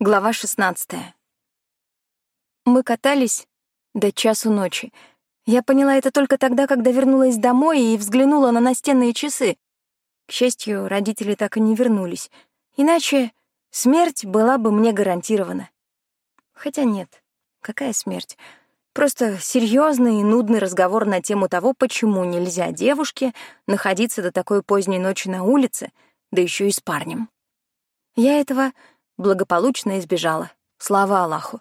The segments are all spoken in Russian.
Глава 16. Мы катались до часу ночи. Я поняла это только тогда, когда вернулась домой и взглянула на настенные часы. К счастью, родители так и не вернулись. Иначе смерть была бы мне гарантирована. Хотя нет, какая смерть? Просто серьезный и нудный разговор на тему того, почему нельзя девушке находиться до такой поздней ночи на улице, да еще и с парнем. Я этого благополучно избежала. Слава Аллаху.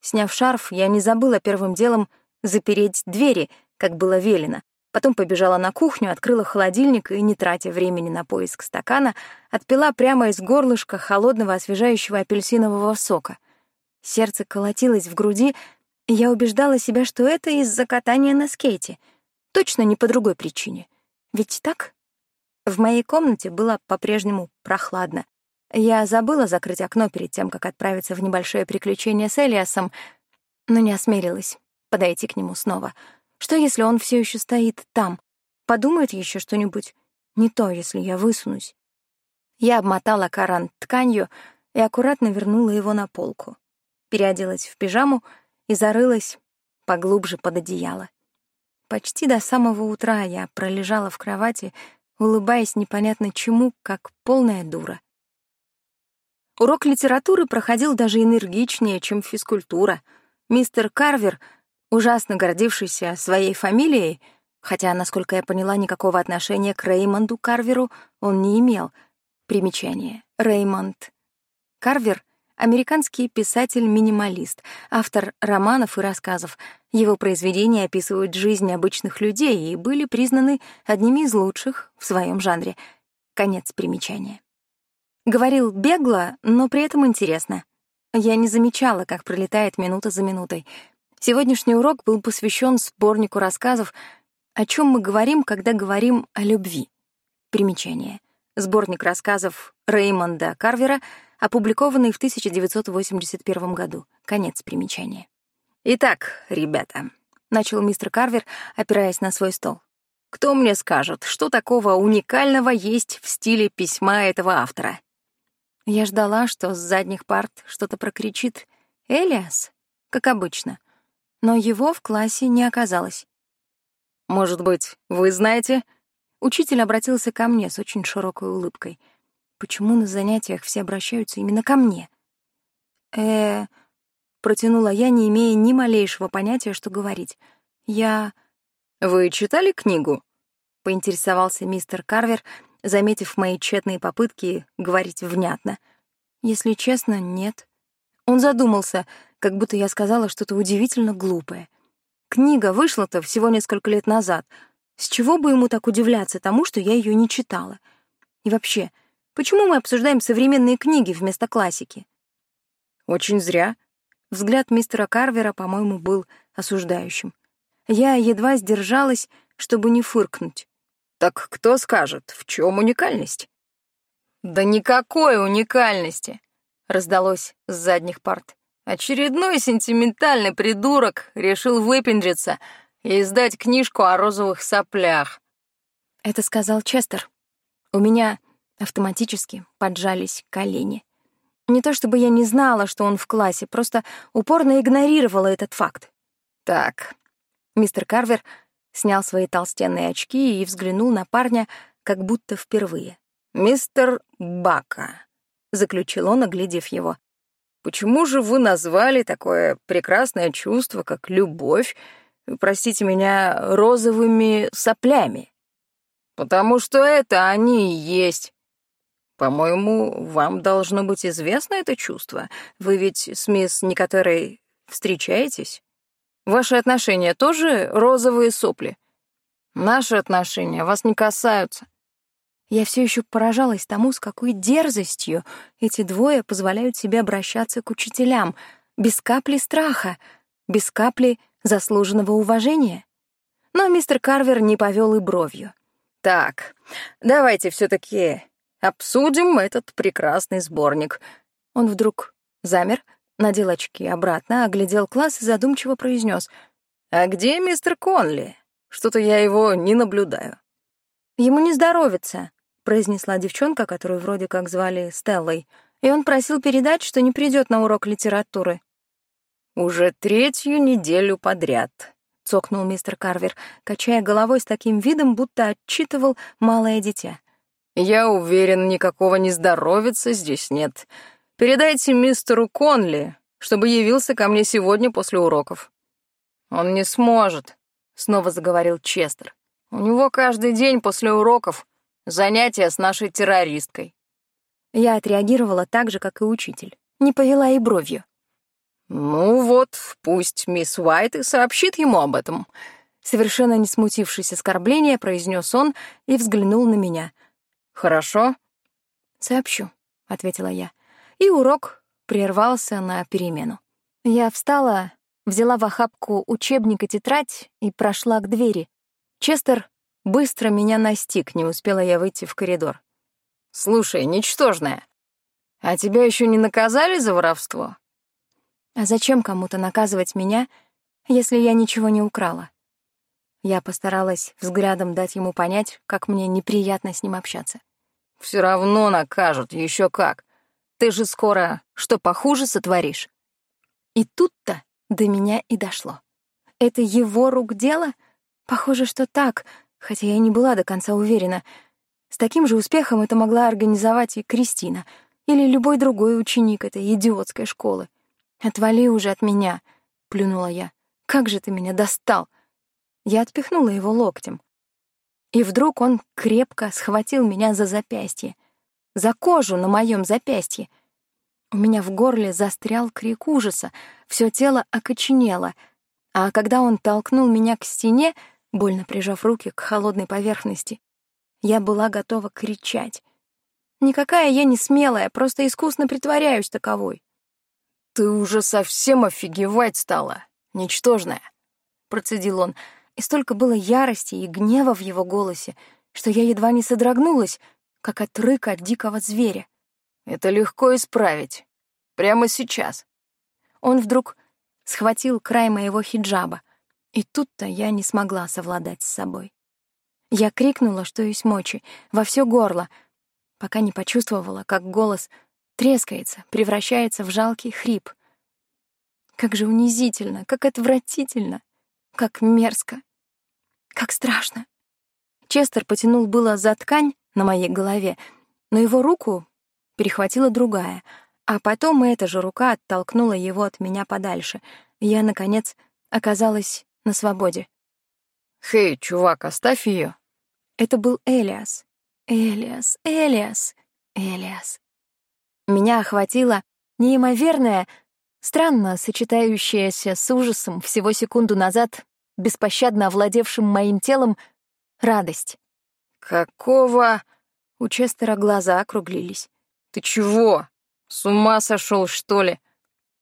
Сняв шарф, я не забыла первым делом запереть двери, как было велено. Потом побежала на кухню, открыла холодильник и, не тратя времени на поиск стакана, отпила прямо из горлышка холодного освежающего апельсинового сока. Сердце колотилось в груди, и я убеждала себя, что это из-за катания на скейте. Точно не по другой причине. Ведь так? В моей комнате было по-прежнему прохладно. Я забыла закрыть окно перед тем, как отправиться в небольшое приключение с Элиасом, но не осмелилась подойти к нему снова. Что, если он все еще стоит там? Подумает еще что-нибудь не то, если я высунусь. Я обмотала Каран тканью и аккуратно вернула его на полку. Переоделась в пижаму и зарылась поглубже под одеяло. Почти до самого утра я пролежала в кровати, улыбаясь непонятно чему, как полная дура. Урок литературы проходил даже энергичнее, чем физкультура. Мистер Карвер, ужасно гордившийся своей фамилией, хотя, насколько я поняла, никакого отношения к Реймонду Карверу он не имел. Примечание. Реймонд Карвер — американский писатель-минималист, автор романов и рассказов. Его произведения описывают жизнь обычных людей и были признаны одними из лучших в своем жанре. Конец примечания. Говорил бегло, но при этом интересно. Я не замечала, как пролетает минута за минутой. Сегодняшний урок был посвящен сборнику рассказов «О чем мы говорим, когда говорим о любви». Примечание. Сборник рассказов Реймонда Карвера, опубликованный в 1981 году. Конец примечания. «Итак, ребята», — начал мистер Карвер, опираясь на свой стол. «Кто мне скажет, что такого уникального есть в стиле письма этого автора?» Я ждала, что с задних парт что-то прокричит «Элиас», как обычно, но его в классе не оказалось. «Может быть, вы знаете?» Учитель обратился ко мне с очень широкой улыбкой. «Почему на занятиях все обращаются именно ко мне?» э протянула я, не имея ни малейшего понятия, что говорить. «Я...» «Вы читали книгу?» — поинтересовался мистер Карвер, заметив мои тщетные попытки говорить внятно. Если честно, нет. Он задумался, как будто я сказала что-то удивительно глупое. Книга вышла-то всего несколько лет назад. С чего бы ему так удивляться тому, что я ее не читала? И вообще, почему мы обсуждаем современные книги вместо классики? Очень зря. Взгляд мистера Карвера, по-моему, был осуждающим. Я едва сдержалась, чтобы не фыркнуть. Так кто скажет, в чем уникальность? Да никакой уникальности, раздалось с задних парт. Очередной сентиментальный придурок решил выпендриться и издать книжку о розовых соплях. Это сказал Честер. У меня автоматически поджались колени. Не то чтобы я не знала, что он в классе, просто упорно игнорировала этот факт. Так, мистер Карвер снял свои толстенные очки и взглянул на парня, как будто впервые. «Мистер Бака», — заключил он, оглядев его, «почему же вы назвали такое прекрасное чувство, как любовь, простите меня, розовыми соплями?» «Потому что это они и есть». «По-моему, вам должно быть известно это чувство. Вы ведь с мисс Некоторой встречаетесь?» Ваши отношения тоже розовые сопли? Наши отношения вас не касаются. Я все еще поражалась тому, с какой дерзостью эти двое позволяют себе обращаться к учителям, без капли страха, без капли заслуженного уважения. Но мистер Карвер не повел и бровью. «Так, давайте все таки обсудим этот прекрасный сборник». Он вдруг замер, надел очки обратно, оглядел класс и задумчиво произнес: «А где мистер Конли? Что-то я его не наблюдаю». «Ему не здоровится», — произнесла девчонка, которую вроде как звали Стеллой. и он просил передать, что не придет на урок литературы. «Уже третью неделю подряд», — цокнул мистер Карвер, качая головой с таким видом, будто отчитывал малое дитя. «Я уверен, никакого нездоровица здесь нет. Передайте мистеру Конли, чтобы явился ко мне сегодня после уроков». «Он не сможет», — снова заговорил Честер. «У него каждый день после уроков занятия с нашей террористкой». Я отреагировала так же, как и учитель. Не повела и бровью. «Ну вот, пусть мисс Уайт и сообщит ему об этом», совершенно не смутившись оскорбления, произнес он и взглянул на меня. «Хорошо?» «Сообщу», — ответила я. И урок прервался на перемену. Я встала, взяла в охапку учебник и тетрадь и прошла к двери. Честер быстро меня настиг, не успела я выйти в коридор. «Слушай, ничтожная, а тебя еще не наказали за воровство?» А зачем кому-то наказывать меня, если я ничего не украла? Я постаралась взглядом дать ему понять, как мне неприятно с ним общаться. Все равно накажут, еще как. Ты же скоро что похуже сотворишь. И тут-то до меня и дошло. Это его рук дело? Похоже, что так, хотя я не была до конца уверена. С таким же успехом это могла организовать и Кристина или любой другой ученик этой идиотской школы. «Отвали уже от меня», — плюнула я. «Как же ты меня достал!» Я отпихнула его локтем. И вдруг он крепко схватил меня за запястье, за кожу на моем запястье. У меня в горле застрял крик ужаса, все тело окоченело, а когда он толкнул меня к стене, больно прижав руки к холодной поверхности, я была готова кричать. Никакая я не смелая, просто искусно притворяюсь таковой. «Ты уже совсем офигевать стала, ничтожная», — процедил он, и столько было ярости и гнева в его голосе, что я едва не содрогнулась, как от рыка дикого зверя. «Это легко исправить. Прямо сейчас». Он вдруг схватил край моего хиджаба, и тут-то я не смогла совладать с собой. Я крикнула, что есть мочи, во все горло, пока не почувствовала, как голос — трескается, превращается в жалкий хрип. Как же унизительно, как отвратительно, как мерзко, как страшно. Честер потянул было за ткань на моей голове, но его руку перехватила другая, а потом эта же рука оттолкнула его от меня подальше, я, наконец, оказалась на свободе. «Хей, чувак, оставь ее. Это был Элиас. Элиас, Элиас, Элиас. Меня охватило неимоверное, странно сочетающееся с ужасом всего секунду назад, беспощадно овладевшим моим телом, радость. «Какого?» У Честера глаза округлились. «Ты чего? С ума сошел, что ли?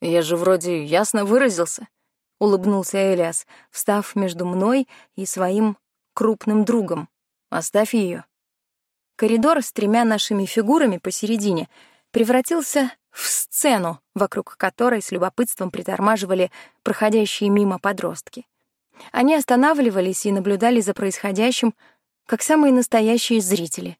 Я же вроде ясно выразился», — улыбнулся Элиас, встав между мной и своим крупным другом. «Оставь ее. Коридор с тремя нашими фигурами посередине — превратился в сцену, вокруг которой с любопытством притормаживали проходящие мимо подростки. Они останавливались и наблюдали за происходящим, как самые настоящие зрители.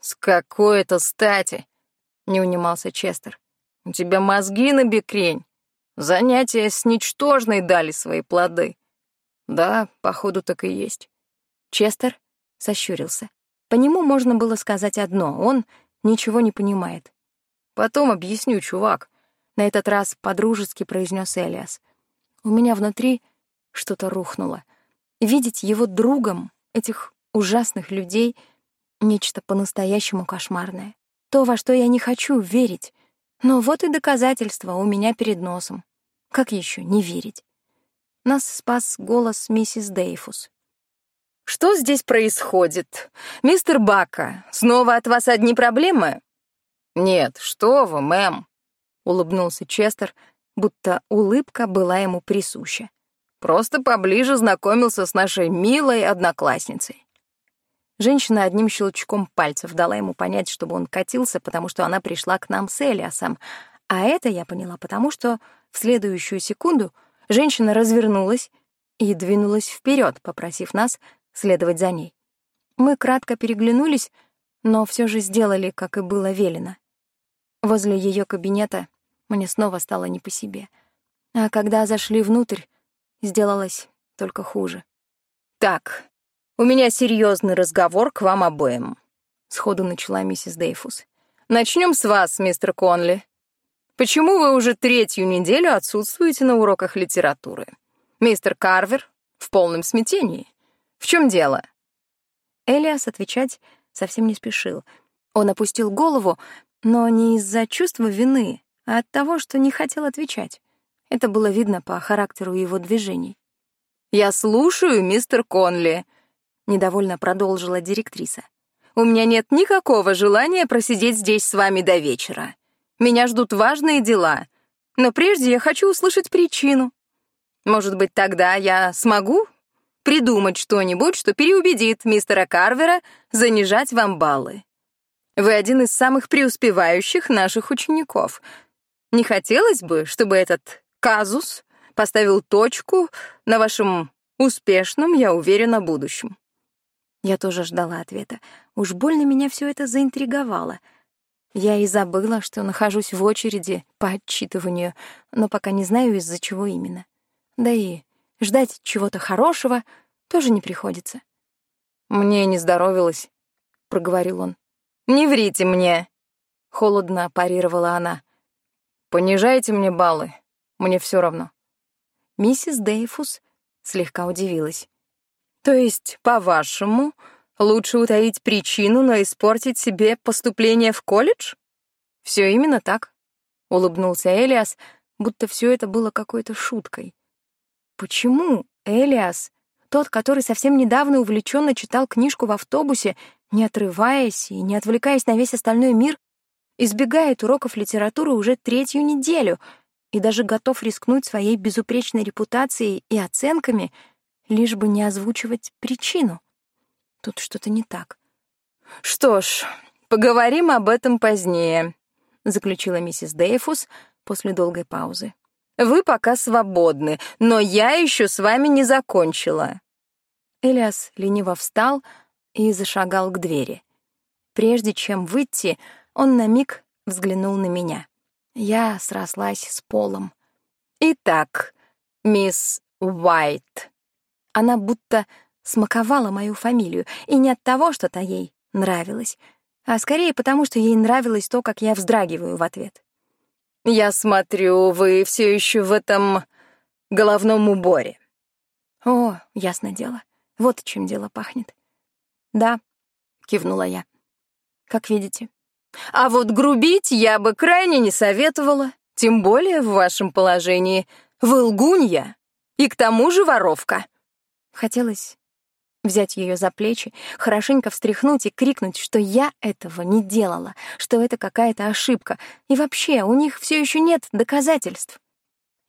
«С какой это стати?» — не унимался Честер. «У тебя мозги на бекрень. Занятия с ничтожной дали свои плоды». «Да, походу, так и есть». Честер сощурился. По нему можно было сказать одно — он ничего не понимает. Потом объясню, чувак. На этот раз подружески произнес Элиас. У меня внутри что-то рухнуло. Видеть его другом, этих ужасных людей, нечто по-настоящему кошмарное. То, во что я не хочу верить. Но вот и доказательство у меня перед носом. Как еще не верить? Нас спас голос миссис Дейфус. «Что здесь происходит? Мистер Бака, снова от вас одни проблемы?» «Нет, что вы, мэм», — улыбнулся Честер, будто улыбка была ему присуща. «Просто поближе знакомился с нашей милой одноклассницей». Женщина одним щелчком пальцев дала ему понять, чтобы он катился, потому что она пришла к нам с Элиасом. А это я поняла, потому что в следующую секунду женщина развернулась и двинулась вперед, попросив нас следовать за ней. Мы кратко переглянулись, но все же сделали, как и было велено. Возле ее кабинета мне снова стало не по себе. А когда зашли внутрь, сделалось только хуже. «Так, у меня серьезный разговор к вам обоим», — сходу начала миссис Дейфус. «Начнем с вас, мистер Конли. Почему вы уже третью неделю отсутствуете на уроках литературы? Мистер Карвер в полном смятении. В чем дело?» Элиас отвечать совсем не спешил. Он опустил голову, но не из-за чувства вины, а от того, что не хотел отвечать. Это было видно по характеру его движений. «Я слушаю, мистер Конли», — недовольно продолжила директриса. «У меня нет никакого желания просидеть здесь с вами до вечера. Меня ждут важные дела, но прежде я хочу услышать причину. Может быть, тогда я смогу придумать что-нибудь, что переубедит мистера Карвера занижать вам баллы. Вы один из самых преуспевающих наших учеников. Не хотелось бы, чтобы этот казус поставил точку на вашем успешном, я уверена, будущем. Я тоже ждала ответа. Уж больно меня все это заинтриговало. Я и забыла, что нахожусь в очереди по отчитыванию, но пока не знаю, из-за чего именно. Да и ждать чего-то хорошего тоже не приходится. «Мне не здоровилось», — проговорил он. «Не врите мне», — холодно парировала она. «Понижайте мне баллы, мне все равно». Миссис Дейфус слегка удивилась. «То есть, по-вашему, лучше утаить причину, но испортить себе поступление в колледж?» Все именно так», — улыбнулся Элиас, будто все это было какой-то шуткой. «Почему Элиас, тот, который совсем недавно увлеченно читал книжку в автобусе, не отрываясь и не отвлекаясь на весь остальной мир, избегает уроков литературы уже третью неделю и даже готов рискнуть своей безупречной репутацией и оценками, лишь бы не озвучивать причину. Тут что-то не так. «Что ж, поговорим об этом позднее», — заключила миссис Дейфус после долгой паузы. «Вы пока свободны, но я еще с вами не закончила». Элиас лениво встал, — и зашагал к двери. Прежде чем выйти, он на миг взглянул на меня. Я срослась с полом. «Итак, мисс Уайт». Она будто смаковала мою фамилию, и не от того, что-то ей нравилось, а скорее потому, что ей нравилось то, как я вздрагиваю в ответ. «Я смотрю, вы все еще в этом головном уборе». «О, ясно дело. Вот чем дело пахнет. «Да», — кивнула я. «Как видите». «А вот грубить я бы крайне не советовала, тем более в вашем положении. Вы лгунья и к тому же воровка». Хотелось взять ее за плечи, хорошенько встряхнуть и крикнуть, что я этого не делала, что это какая-то ошибка, и вообще у них все еще нет доказательств.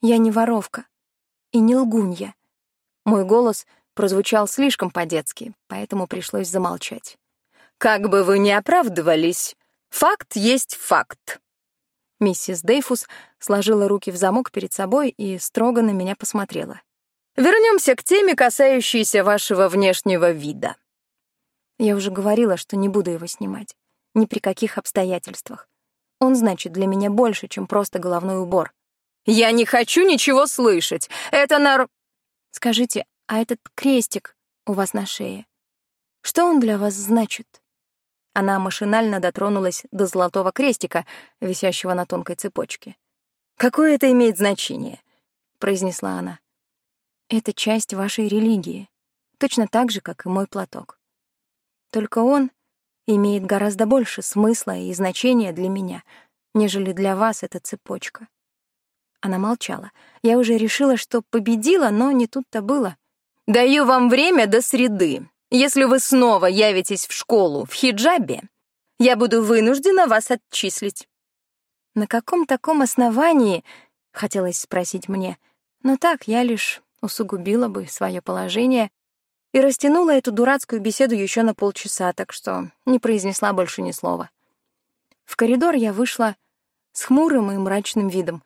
Я не воровка и не лгунья. Мой голос — прозвучал слишком по-детски, поэтому пришлось замолчать. «Как бы вы ни оправдывались, факт есть факт». Миссис Дейфус сложила руки в замок перед собой и строго на меня посмотрела. Вернемся к теме, касающейся вашего внешнего вида. Я уже говорила, что не буду его снимать. Ни при каких обстоятельствах. Он значит для меня больше, чем просто головной убор. Я не хочу ничего слышать. Это нар... Скажите, а этот крестик у вас на шее, что он для вас значит?» Она машинально дотронулась до золотого крестика, висящего на тонкой цепочке. «Какое это имеет значение?» — произнесла она. «Это часть вашей религии, точно так же, как и мой платок. Только он имеет гораздо больше смысла и значения для меня, нежели для вас эта цепочка». Она молчала. Я уже решила, что победила, но не тут-то было. Даю вам время до среды. Если вы снова явитесь в школу в хиджабе, я буду вынуждена вас отчислить». «На каком таком основании?» — хотелось спросить мне. Но так я лишь усугубила бы свое положение и растянула эту дурацкую беседу еще на полчаса, так что не произнесла больше ни слова. В коридор я вышла с хмурым и мрачным видом.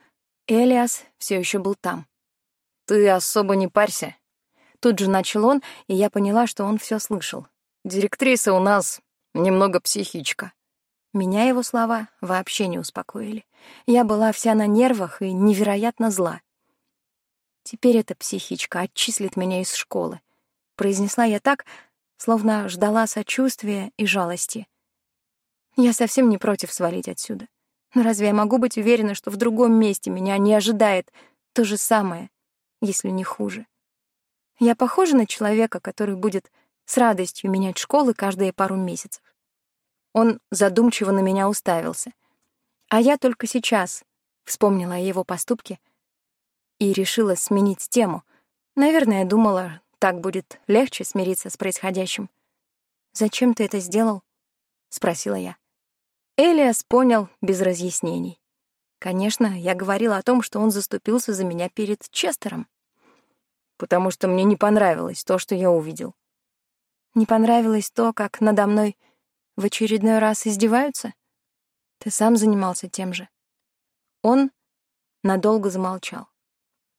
Элиас все еще был там. «Ты особо не парься», Тут же начал он, и я поняла, что он все слышал. «Директриса у нас немного психичка». Меня его слова вообще не успокоили. Я была вся на нервах и невероятно зла. Теперь эта психичка отчислит меня из школы. Произнесла я так, словно ждала сочувствия и жалости. Я совсем не против свалить отсюда. Но разве я могу быть уверена, что в другом месте меня не ожидает то же самое, если не хуже? Я похожа на человека, который будет с радостью менять школы каждые пару месяцев. Он задумчиво на меня уставился. А я только сейчас вспомнила о его поступке и решила сменить тему. Наверное, думала, так будет легче смириться с происходящим. «Зачем ты это сделал?» — спросила я. Элиас понял без разъяснений. Конечно, я говорила о том, что он заступился за меня перед Честером. Потому что мне не понравилось то, что я увидел. Не понравилось то, как надо мной в очередной раз издеваются? Ты сам занимался тем же. Он надолго замолчал.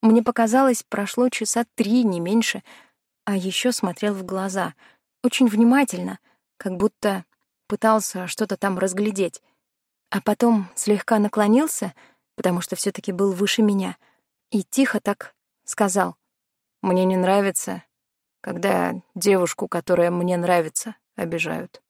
Мне показалось, прошло часа три, не меньше, а еще смотрел в глаза, очень внимательно, как будто пытался что-то там разглядеть. А потом слегка наклонился, потому что все таки был выше меня, и тихо так сказал. «Мне не нравится, когда девушку, которая мне нравится, обижают».